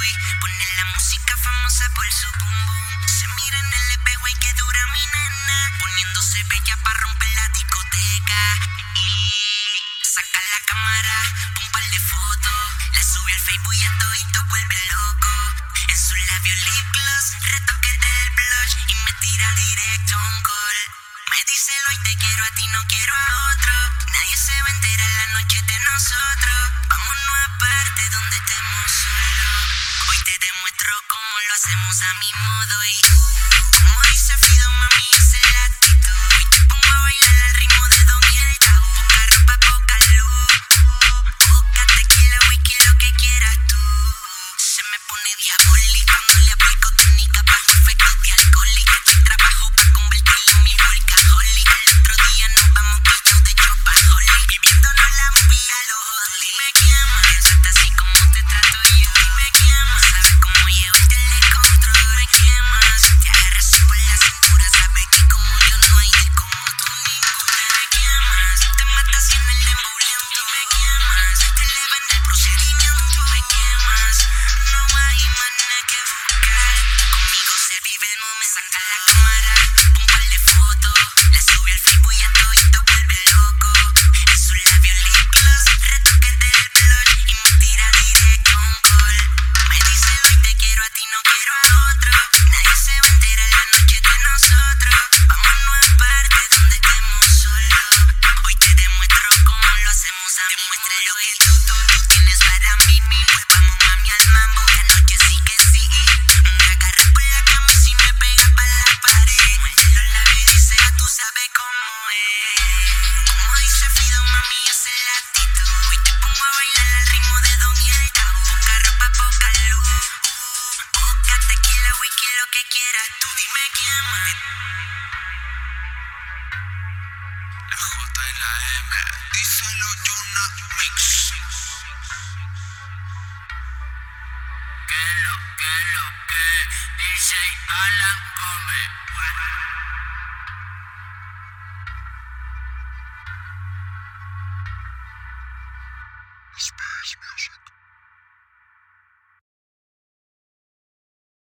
boy. Ponen la música famosa por su boom boom. Se mira en el espejo y que dura mi nana. Poniéndose bella para romper la discoteca. Y saca la cámara, un par de fotos. La sube al Facebook y a todito vuelve loco. En su labio lip gloss, retoque del blush. Y me tira directo un gol. Me dice hoy te quiero a ti, no quiero a otro. Nadie se va a enterar la noche de nosotros. Vámonos aparte donde te hacemos a mi modo y como dice Fido, mami, esa es la actitud. Hoy te pongo a bailar al ritmo de Don y el Tabú. Poca ropa, poca luz. Poca tequila, whisky, lo que quieras tú. Se me pone diabólico cuando le aplico técnica bajo efectos de Demuestra lo que tú, tú, tú tienes sabes cómo es. Como dice Fido, mami, es la actitud. Hoy te pongo a bailar al ritmo de Don y el Tabú. Poca ropa, poca luz. Poca tequila, whisky, lo que quieras. Tú dime quién más. La J y la M. Díselo Jonah Mix. Que lo, que lo, que DJ Alan Gómez. Space Music.